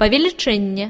павелічэнне